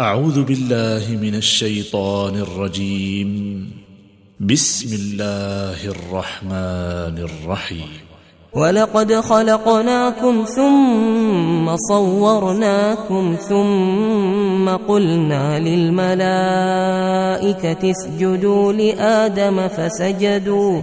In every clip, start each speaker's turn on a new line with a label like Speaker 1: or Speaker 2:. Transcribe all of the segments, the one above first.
Speaker 1: أعوذ بالله من الشيطان الرجيم. بسم الله الرحمن الرحيم.
Speaker 2: ولقد خلقناكم ثم صورناكم ثم قلنا للملائكة اسجدوا لآدم فسجدوا.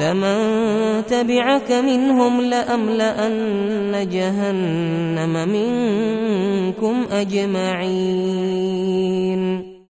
Speaker 2: لمن تبعك منهم لأملأن جهنم منكم أجمعين.